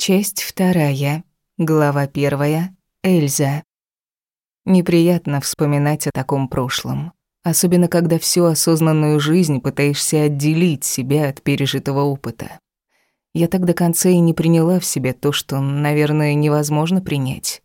Часть вторая. Глава первая. Эльза. Неприятно вспоминать о таком прошлом. Особенно, когда всю осознанную жизнь пытаешься отделить себя от пережитого опыта. Я так до конца и не приняла в себе то, что, наверное, невозможно принять.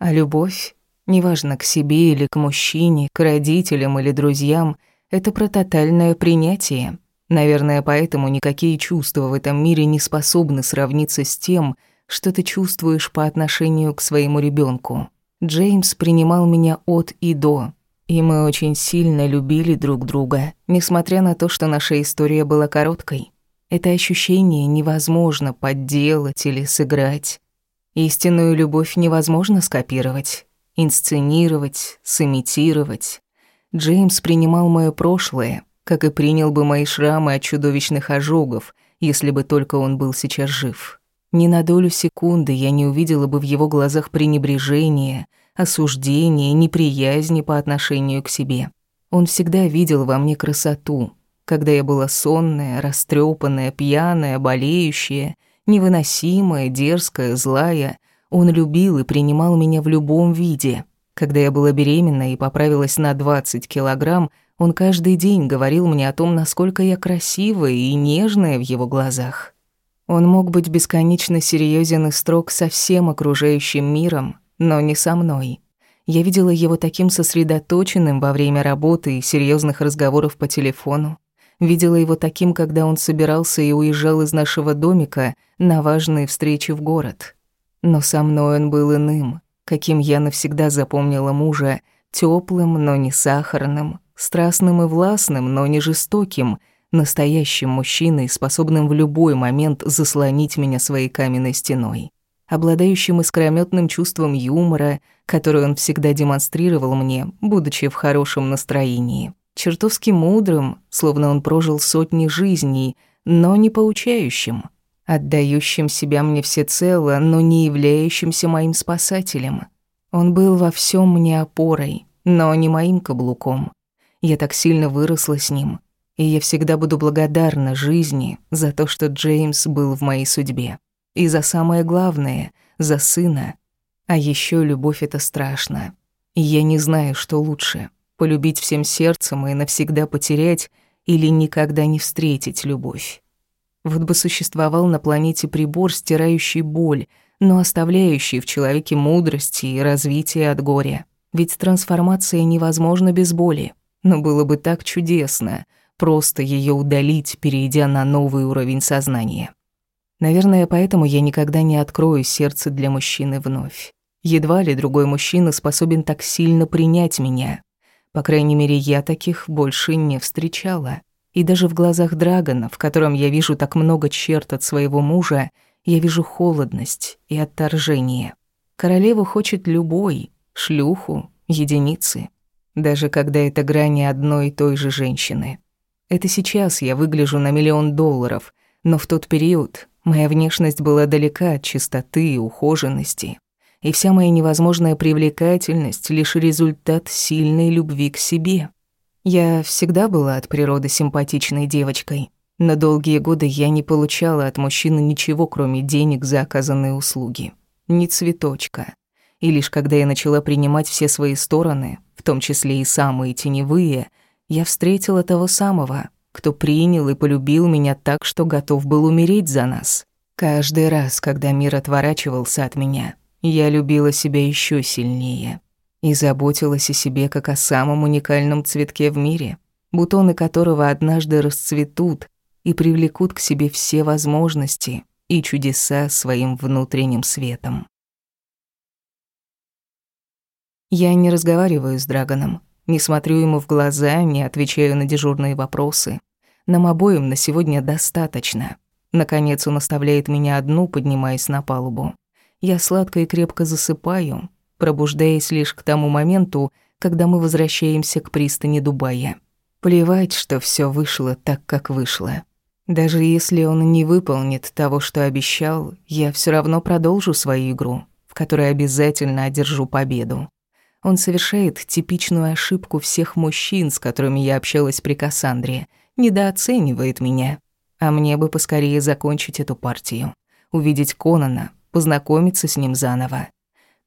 А любовь, неважно, к себе или к мужчине, к родителям или друзьям, это про тотальное принятие — Наверное, поэтому никакие чувства в этом мире не способны сравниться с тем, что ты чувствуешь по отношению к своему ребенку. Джеймс принимал меня от и до, и мы очень сильно любили друг друга, несмотря на то, что наша история была короткой. Это ощущение невозможно подделать или сыграть. Истинную любовь невозможно скопировать, инсценировать, сымитировать. Джеймс принимал моё прошлое, как и принял бы мои шрамы от чудовищных ожогов, если бы только он был сейчас жив. Ни на долю секунды я не увидела бы в его глазах пренебрежения, осуждения, неприязни по отношению к себе. Он всегда видел во мне красоту, когда я была сонная, растрепанная, пьяная, болеющая, невыносимая, дерзкая, злая. Он любил и принимал меня в любом виде. Когда я была беременна и поправилась на 20 килограмм, он каждый день говорил мне о том, насколько я красивая и нежная в его глазах. Он мог быть бесконечно серьезен и строг со всем окружающим миром, но не со мной. Я видела его таким сосредоточенным во время работы и серьезных разговоров по телефону. Видела его таким, когда он собирался и уезжал из нашего домика на важные встречи в город. Но со мной он был иным, каким я навсегда запомнила мужа, теплым, но не сахарным, страстным и властным, но не жестоким, настоящим мужчиной, способным в любой момент заслонить меня своей каменной стеной, обладающим искрометным чувством юмора, который он всегда демонстрировал мне, будучи в хорошем настроении, чертовски мудрым, словно он прожил сотни жизней, но не поучающим, отдающим себя мне всецело, но не являющимся моим спасателем. Он был во всем мне опорой, но не моим каблуком. Я так сильно выросла с ним, и я всегда буду благодарна жизни за то, что Джеймс был в моей судьбе. И за самое главное, за сына. А еще любовь — это страшно. И я не знаю, что лучше — полюбить всем сердцем и навсегда потерять или никогда не встретить любовь. Вот бы существовал на планете прибор, стирающий боль, но оставляющий в человеке мудрости и развитие от горя. Ведь трансформация невозможна без боли. Но было бы так чудесно просто ее удалить, перейдя на новый уровень сознания. Наверное, поэтому я никогда не открою сердце для мужчины вновь. Едва ли другой мужчина способен так сильно принять меня. По крайней мере, я таких больше не встречала. И даже в глазах Драгона, в котором я вижу так много черт от своего мужа, я вижу холодность и отторжение. Королеву хочет любой, шлюху, единицы даже когда это грани одной и той же женщины. Это сейчас я выгляжу на миллион долларов, но в тот период моя внешность была далека от чистоты и ухоженности, и вся моя невозможная привлекательность — лишь результат сильной любви к себе. Я всегда была от природы симпатичной девочкой. На долгие годы я не получала от мужчины ничего, кроме денег за оказанные услуги. Ни цветочка. И лишь когда я начала принимать все свои стороны, в том числе и самые теневые, я встретила того самого, кто принял и полюбил меня так, что готов был умереть за нас. Каждый раз, когда мир отворачивался от меня, я любила себя еще сильнее и заботилась о себе как о самом уникальном цветке в мире, бутоны которого однажды расцветут и привлекут к себе все возможности и чудеса своим внутренним светом. Я не разговариваю с Драгоном, не смотрю ему в глаза, не отвечаю на дежурные вопросы. Нам обоим на сегодня достаточно. Наконец он оставляет меня одну, поднимаясь на палубу. Я сладко и крепко засыпаю, пробуждаясь лишь к тому моменту, когда мы возвращаемся к пристани Дубая. Плевать, что все вышло так, как вышло. Даже если он не выполнит того, что обещал, я все равно продолжу свою игру, в которой обязательно одержу победу. Он совершает типичную ошибку всех мужчин, с которыми я общалась при Кассандре. Недооценивает меня. А мне бы поскорее закончить эту партию. увидеть Конана, познакомиться с ним заново.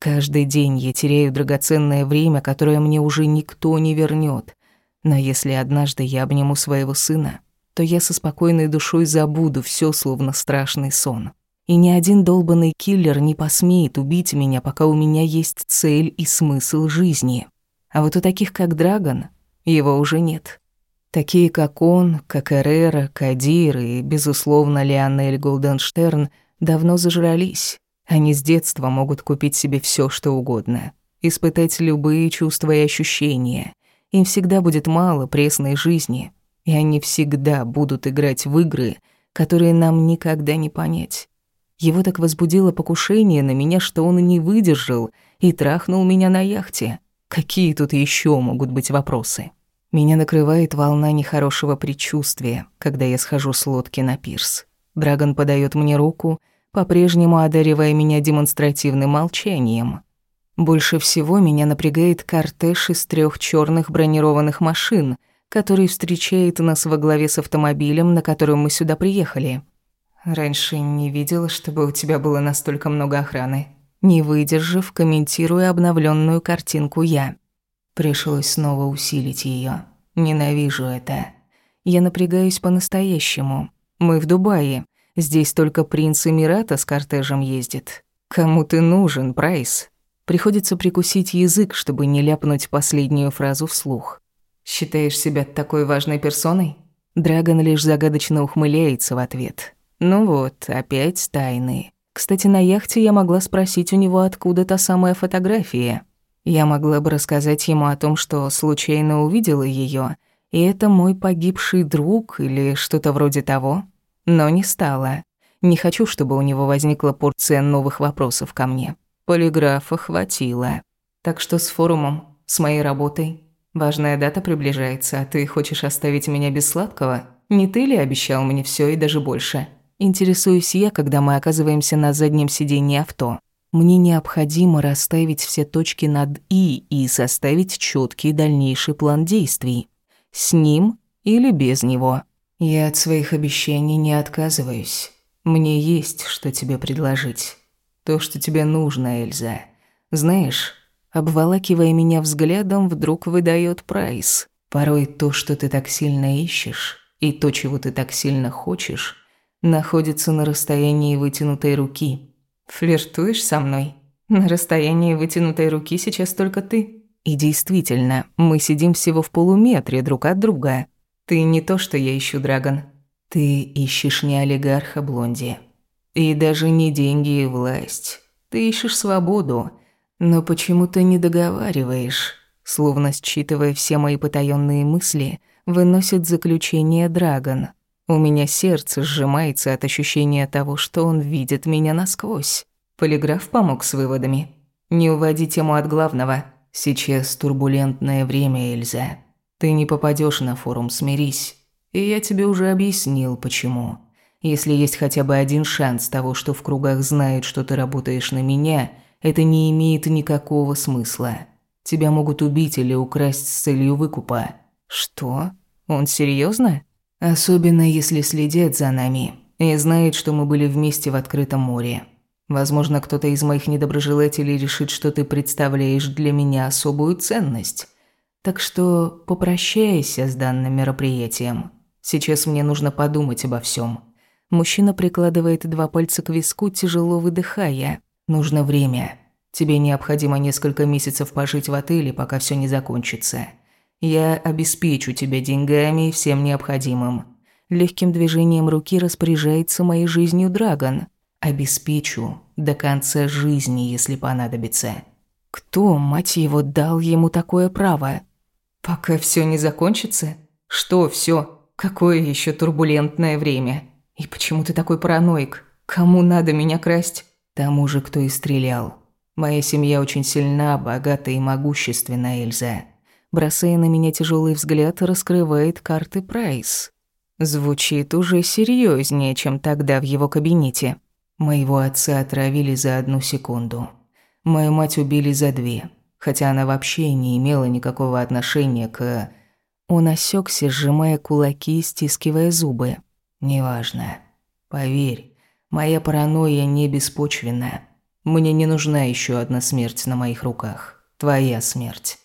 Каждый день я теряю драгоценное время, которое мне уже никто не вернет. Но если однажды я обниму своего сына, то я со спокойной душой забуду все, словно страшный сон. И ни один долбанный киллер не посмеет убить меня, пока у меня есть цель и смысл жизни. А вот у таких, как Драгон, его уже нет. Такие, как он, как Эррера, Кадир и, безусловно, Леонель Голденштерн, давно зажрались. Они с детства могут купить себе все, что угодно, испытать любые чувства и ощущения. Им всегда будет мало пресной жизни, и они всегда будут играть в игры, которые нам никогда не понять. Его так возбудило покушение на меня, что он не выдержал и трахнул меня на яхте. Какие тут еще могут быть вопросы? Меня накрывает волна нехорошего предчувствия, когда я схожу с лодки на пирс. Драгон подает мне руку, по-прежнему одаривая меня демонстративным молчанием. Больше всего меня напрягает кортеж из трех черных бронированных машин, который встречает нас во главе с автомобилем, на котором мы сюда приехали. Раньше не видела, чтобы у тебя было настолько много охраны. Не выдержав, комментируя обновленную картинку я. Пришлось снова усилить ее. Ненавижу это. Я напрягаюсь по-настоящему. Мы в Дубае. Здесь только принц Эмирата с кортежем ездит. Кому ты нужен, Прайс? Приходится прикусить язык, чтобы не ляпнуть последнюю фразу вслух. Считаешь себя такой важной персоной? Драгон лишь загадочно ухмыляется в ответ. Ну вот, опять тайны. Кстати, на яхте я могла спросить у него, откуда та самая фотография. Я могла бы рассказать ему о том, что случайно увидела ее, и это мой погибший друг или что-то вроде того. Но не стала. Не хочу, чтобы у него возникла порция новых вопросов ко мне. Полиграфа хватило. Так что с форумом, с моей работой. Важная дата приближается, а ты хочешь оставить меня без сладкого? Не ты ли обещал мне все и даже больше?» Интересуюсь я, когда мы оказываемся на заднем сиденье авто. Мне необходимо расставить все точки над «и» и составить четкий дальнейший план действий. С ним или без него. Я от своих обещаний не отказываюсь. Мне есть, что тебе предложить. То, что тебе нужно, Эльза. Знаешь, обволакивая меня взглядом, вдруг выдает прайс. Порой то, что ты так сильно ищешь, и то, чего ты так сильно хочешь, находится на расстоянии вытянутой руки. Флиртуешь со мной? На расстоянии вытянутой руки сейчас только ты. И действительно, мы сидим всего в полуметре друг от друга. Ты не то, что я ищу, Драгон. Ты ищешь не олигарха, Блонди. И даже не деньги и власть. Ты ищешь свободу. Но почему ты не договариваешь? Словно считывая все мои потаённые мысли, выносит заключение Драгон – у меня сердце сжимается от ощущения того, что он видит меня насквозь. Полиграф помог с выводами. Не уводи тему от главного. Сейчас турбулентное время, Эльза. Ты не попадешь на форум, смирись. И я тебе уже объяснил, почему. Если есть хотя бы один шанс того, что в кругах знают, что ты работаешь на меня, это не имеет никакого смысла. Тебя могут убить или украсть с целью выкупа. Что? Он серьезно? Особенно если следят за нами и знают, что мы были вместе в открытом море. Возможно, кто-то из моих недоброжелателей решит, что ты представляешь для меня особую ценность. Так что попрощайся с данным мероприятием. Сейчас мне нужно подумать обо всем. Мужчина прикладывает два пальца к виску, тяжело выдыхая. Нужно время. Тебе необходимо несколько месяцев пожить в отеле, пока все не закончится. Я обеспечу тебя деньгами и всем необходимым. Легким движением руки распоряжается моей жизнью Драгон. Обеспечу до конца жизни, если понадобится. Кто, мать его, дал ему такое право? Пока все не закончится? Что все? Какое еще турбулентное время? И почему ты такой параноик? Кому надо меня красть? Тому же, кто и стрелял. Моя семья очень сильна, богата и могущественна, Эльза бросая на меня тяжелый взгляд, раскрывает карты Прайс. Звучит уже серьезнее, чем тогда в его кабинете. Моего отца отравили за одну секунду. Мою мать убили за две, хотя она вообще не имела никакого отношения к... Он осекся, сжимая кулаки и стискивая зубы. «Неважно. Поверь, Моя паранойя не беспочвенная. Мне не нужна еще одна смерть на моих руках. Твоя смерть.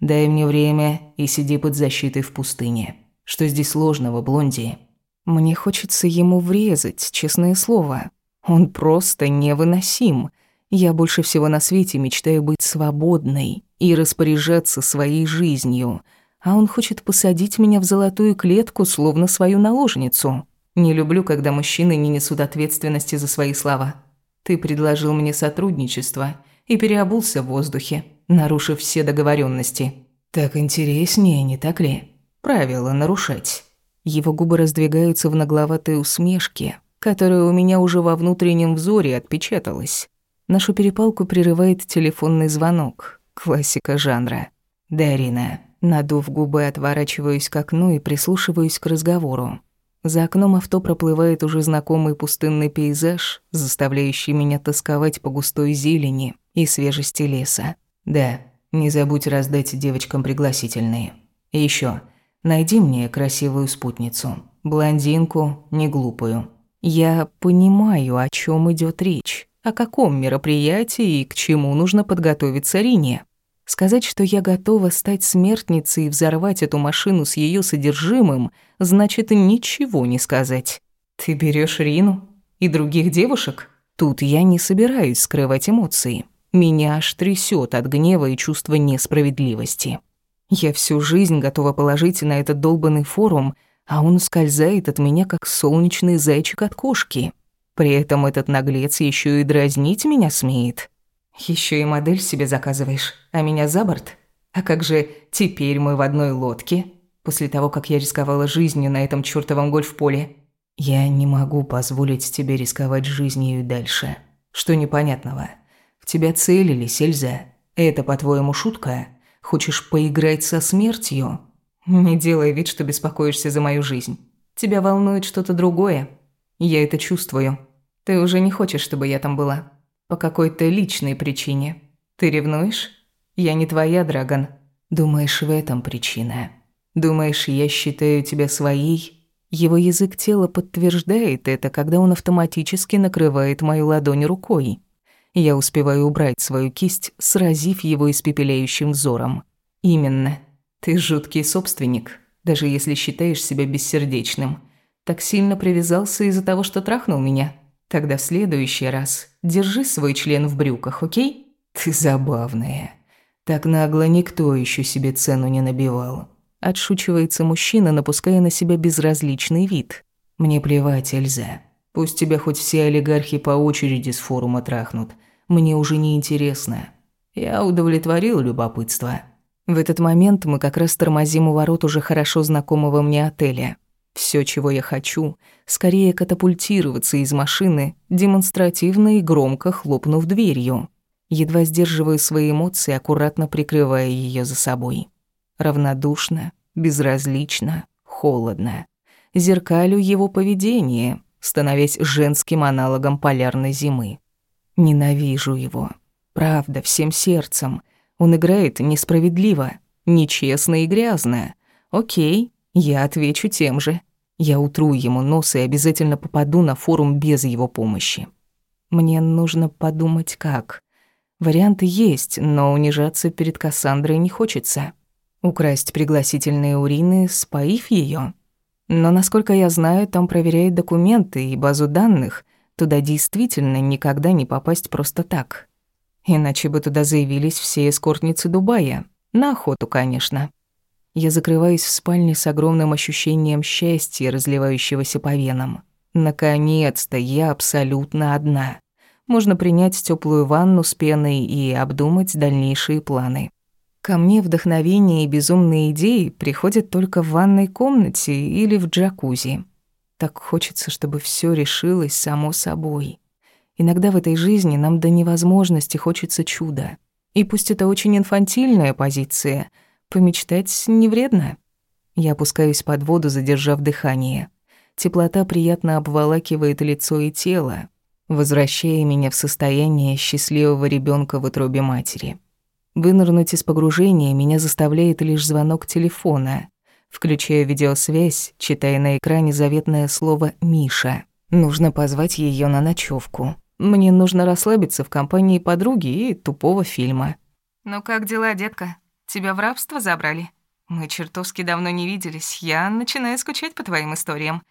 Дай мне время и сиди под защитой в пустыне. Что здесь сложного, Блонди? Мне хочется ему врезать, честное слово. Он просто невыносим. Я больше всего на свете мечтаю быть свободной и распоряжаться своей жизнью. А он хочет посадить меня в золотую клетку, словно свою наложницу. Не люблю, когда мужчины не несут ответственности за свои слова. Ты предложил мне сотрудничество и переобулся в воздухе, нарушив все договоренности. Так интереснее, не так ли? Правила нарушать. Его губы раздвигаются в нагловатой усмешке, которая у меня уже во внутреннем взоре отпечаталась. Нашу перепалку прерывает телефонный звонок. Классика жанра. Дарина. Надув губы, отворачиваюсь к окну и прислушиваюсь к разговору. За окном авто проплывает уже знакомый пустынный пейзаж, заставляющий меня тосковать по густой зелени и свежести леса. Да, не забудь раздать девочкам пригласительные. И ещё, найди мне красивую спутницу. Блондинку, не глупую. Я понимаю, о чём идёт речь, о каком мероприятии и к чему нужно подготовиться Рине. Сказать, что я готова стать смертницей и взорвать эту машину с ее содержимым, значит ничего не сказать. Ты берешь Рину и других девушек? Тут я не собираюсь скрывать эмоции. Меня аж трясет от гнева и чувства несправедливости. Я всю жизнь готова положить на этот долбанный форум, а он скользает от меня, как солнечный зайчик от кошки. При этом этот наглец еще и дразнить меня смеет. Еще и модель себе заказываешь, а меня за борт? А как же теперь мы в одной лодке? После того, как я рисковала жизнью на этом чёртовом гольф-поле. Я не могу позволить тебе рисковать жизнью дальше. Что непонятного? В тебя целились, Эльза. Это, по-твоему, шутка? Хочешь поиграть со смертью? Не делай вид, что беспокоишься за мою жизнь. Тебя волнует что-то другое. Я это чувствую. Ты уже не хочешь, чтобы я там была. По какой-то личной причине. Ты ревнуешь? Я не твоя, Драгон. Думаешь, в этом причина? Думаешь, я считаю тебя своей? Его язык тела подтверждает это, когда он автоматически накрывает мою ладонь рукой. Я успеваю убрать свою кисть, сразив его испепеляющим взором. Именно. Ты жуткий собственник, даже если считаешь себя бессердечным. Так сильно привязался из-за того, что трахнул меня. Тогда в следующий раз держи свой член в брюках, окей? Ты забавная. Так нагло никто еще себе цену не набивал. Отшучивается мужчина, напуская на себя безразличный вид. Мне плевать, Эльза. Пусть тебя хоть все олигархи по очереди с форума трахнут. Мне уже не интересно. Я удовлетворил любопытство. В этот момент мы как раз тормозим у ворот уже хорошо знакомого мне отеля. Все, чего я хочу, скорее катапультироваться из машины, демонстративно и громко хлопнув дверью. Едва сдерживаю свои эмоции, аккуратно прикрывая ее за собой. Равнодушно, безразлично, холодно. Зеркалю его поведение, становясь женским аналогом полярной зимы. Ненавижу его. Правда, всем сердцем. Он играет несправедливо, нечестно и грязно. Окей, я отвечу тем же. Я утру ему нос и обязательно попаду на форум без его помощи. Мне нужно подумать, как. Варианты есть, но унижаться перед Кассандрой не хочется. Украсть пригласительные урины, споив ее. Но, насколько я знаю, там проверяют документы и базу данных. Туда действительно никогда не попасть просто так. Иначе бы туда заявились все эскортницы Дубая. На охоту, конечно. Я закрываюсь в спальне с огромным ощущением счастья, разливающегося по венам. Наконец-то я абсолютно одна. Можно принять теплую ванну с пеной и обдумать дальнейшие планы. Ко мне вдохновение и безумные идеи приходят только в ванной комнате или в джакузи. Так хочется, чтобы все решилось само собой. Иногда в этой жизни нам до невозможности хочется чуда. И пусть это очень инфантильная позиция — Помечтать не вредно. Я опускаюсь под воду, задержав дыхание. Теплота приятно обволакивает лицо и тело, возвращая меня в состояние счастливого ребенка в утробе матери. Вынырнуть из погружения меня заставляет лишь звонок телефона. Включаю видеосвязь, читая на экране заветное слово «Миша». Нужно позвать ее на ночевку. Мне нужно расслабиться в компании подруги и тупого фильма. «Ну как дела, детка? Тебя в рабство забрали? Мы чертовски давно не виделись. Я начинаю скучать по твоим историям.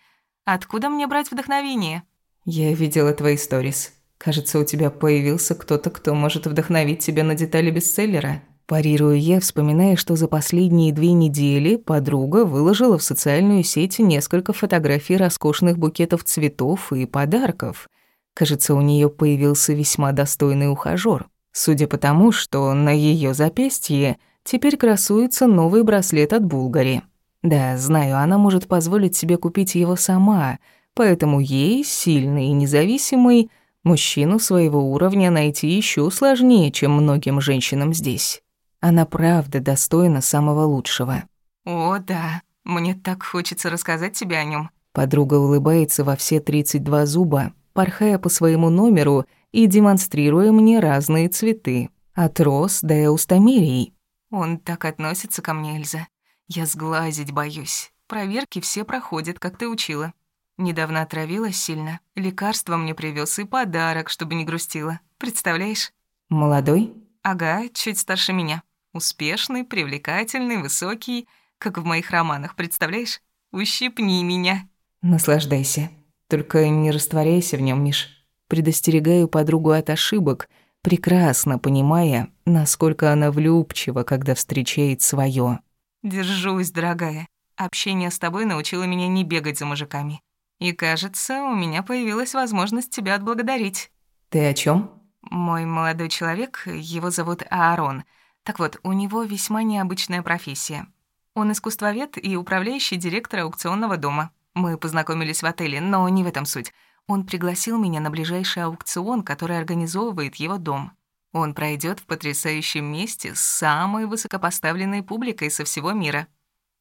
Откуда мне брать вдохновение?» «Я видела твои сторис. Кажется, у тебя появился кто-то, кто может вдохновить тебя на детали бестселлера». Парирую я, вспоминая, что за последние две недели подруга выложила в социальную сеть несколько фотографий роскошных букетов цветов и подарков. Кажется, у нее появился весьма достойный ухажёр. Судя по тому, что на ее запястье теперь красуется новый браслет от Булгари. Да, знаю, она может позволить себе купить его сама, поэтому ей, сильной и независимой, мужчину своего уровня найти еще сложнее, чем многим женщинам здесь. Она правда достойна самого лучшего. О, да. Мне так хочется рассказать тебе о нем. Подруга улыбается во все 32 зуба, порхая по своему номеру и демонстрируя мне разные цветы. От роз до эустамерий. Он так относится ко мне, Эльза. Я сглазить боюсь. Проверки все проходят, как ты учила. Недавно отравилась сильно. Лекарство мне привез и подарок, чтобы не грустила. Представляешь? Молодой? Ага, чуть старше меня. Успешный, привлекательный, высокий, как в моих романах, представляешь? Ущипни меня. Наслаждайся. Только не растворяйся в нем, Миш. Предостерегаю подругу от ошибок, прекрасно понимая, насколько она влюбчива, когда встречает свое. Держусь, дорогая. Общение с тобой научило меня не бегать за мужиками. И кажется, у меня появилась возможность тебя отблагодарить. Ты о чем? Мой молодой человек, его зовут Аарон. Так вот, у него весьма необычная профессия. Он искусствовед и управляющий директор аукционного дома. Мы познакомились в отеле, но не в этом суть. Он пригласил меня на ближайший аукцион, который организовывает его дом. Он пройдет в потрясающем месте с самой высокопоставленной публикой со всего мира.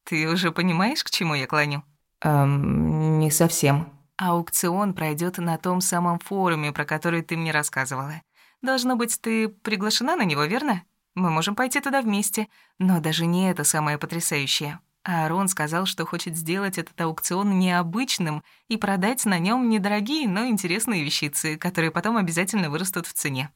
Ты уже понимаешь, к чему я клоню? Эм, не совсем. Аукцион пройдет на том самом форуме, про который ты мне рассказывала. Должно быть, ты приглашена на него, верно? Мы можем пойти туда вместе. Но даже не это самое потрясающее. Аарон сказал, что хочет сделать этот аукцион необычным и продать на нем недорогие, но интересные вещицы, которые потом обязательно вырастут в цене.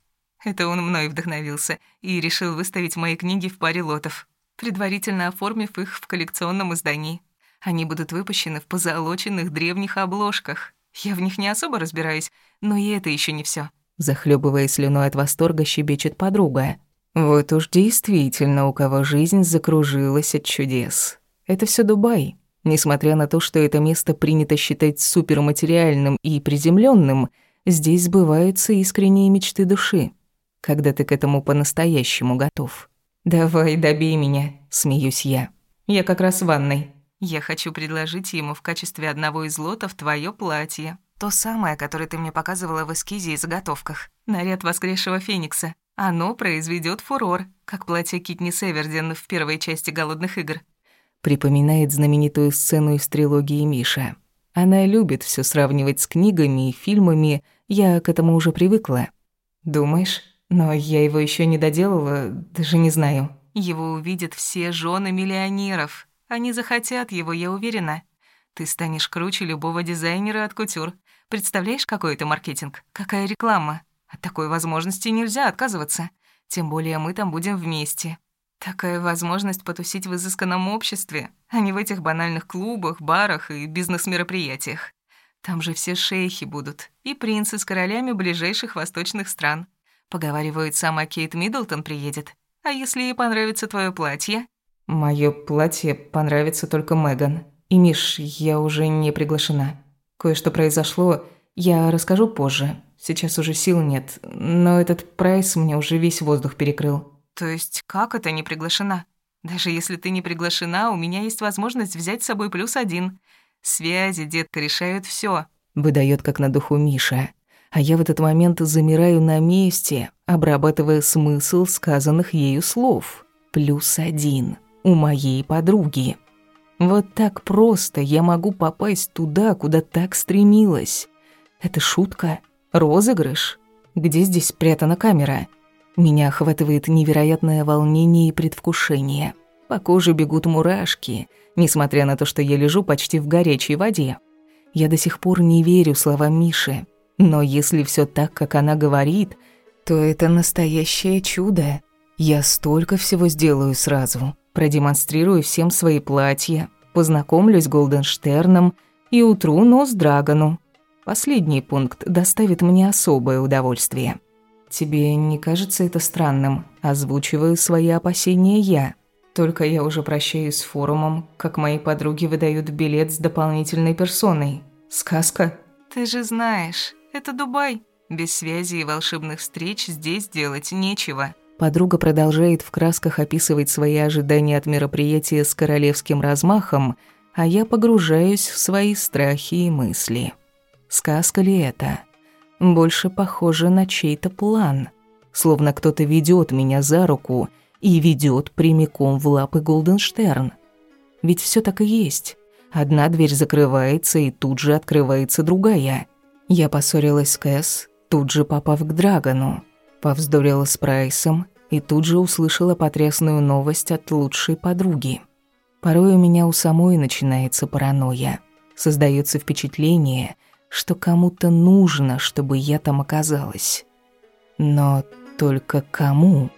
Это он мной вдохновился и решил выставить мои книги в паре лотов, предварительно оформив их в коллекционном издании. Они будут выпущены в позолоченных древних обложках. Я в них не особо разбираюсь, но и это еще не все. Захлебывая слюной от восторга, щебечет подруга. Вот уж действительно, у кого жизнь закружилась от чудес. Это все Дубай. Несмотря на то, что это место принято считать суперматериальным и приземленным, здесь сбываются искренние мечты души когда ты к этому по-настоящему готов. «Давай, добей меня», — смеюсь я. «Я как раз в ванной». «Я хочу предложить ему в качестве одного из лотов твое платье. То самое, которое ты мне показывала в эскизе и заготовках. Наряд воскресшего феникса. Оно произведет фурор, как платье Китни Северден в первой части «Голодных игр». Припоминает знаменитую сцену из трилогии Миша. Она любит все сравнивать с книгами и фильмами, я к этому уже привыкла. «Думаешь?» Но я его еще не доделала, даже не знаю. Его увидят все жены миллионеров. Они захотят его, я уверена. Ты станешь круче любого дизайнера от кутюр. Представляешь, какой это маркетинг? Какая реклама? От такой возможности нельзя отказываться. Тем более мы там будем вместе. Такая возможность потусить в изысканном обществе, а не в этих банальных клубах, барах и бизнес-мероприятиях. Там же все шейхи будут, и принцы с королями ближайших восточных стран. Поговаривают, сама Кейт Миддлтон приедет. А если ей понравится твое платье? Мое платье понравится только Меган. И, Миш, я уже не приглашена. Кое-что произошло, я расскажу позже. Сейчас уже сил нет, но этот прайс мне уже весь воздух перекрыл. То есть как это не приглашена? Даже если ты не приглашена, у меня есть возможность взять с собой плюс один. Связи, детка, решают все. Выдает как на духу Миша а я в этот момент замираю на месте, обрабатывая смысл сказанных ею слов. Плюс один у моей подруги. Вот так просто я могу попасть туда, куда так стремилась. Это шутка? Розыгрыш? Где здесь спрятана камера? Меня охватывает невероятное волнение и предвкушение. По коже бегут мурашки, несмотря на то, что я лежу почти в горячей воде. Я до сих пор не верю словам Миши. Но если все так, как она говорит, то это настоящее чудо. Я столько всего сделаю сразу. Продемонстрирую всем свои платья, познакомлюсь с Голденштерном и утру нос Драгону. Последний пункт доставит мне особое удовольствие. Тебе не кажется это странным? Озвучиваю свои опасения я. Только я уже прощаюсь с форумом, как мои подруги выдают билет с дополнительной персоной. Сказка? Ты же знаешь, это Дубай. Без связи и волшебных встреч здесь делать нечего. Подруга продолжает в красках описывать свои ожидания от мероприятия с королевским размахом, а я погружаюсь в свои страхи и мысли. Сказка ли это? Больше похоже на чей-то план. Словно кто-то ведет меня за руку и ведет прямиком в лапы Голденштерн. Ведь все так и есть. Одна дверь закрывается, и тут же открывается другая. Я поссорилась с Кэс, тут же попав к Драгону. Повздорила с Прайсом и тут же услышала потрясную новость от лучшей подруги. Порой у меня у самой начинается паранойя. Создается впечатление, что кому-то нужно, чтобы я там оказалась. Но только кому?